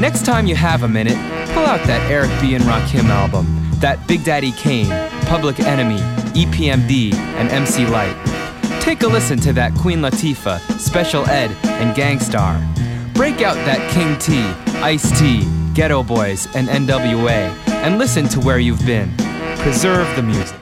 Next time you have a minute, pull out that Eric B. and Rakim album, that Big Daddy Kane, Public Enemy, EPMD, and MC Lyte. Take a listen to that Queen Latifah, Special Ed, and Gang Starr. Break out that King T, Ice T, Geto Boys, and NWA, and listen to where you've been. Preserve the music.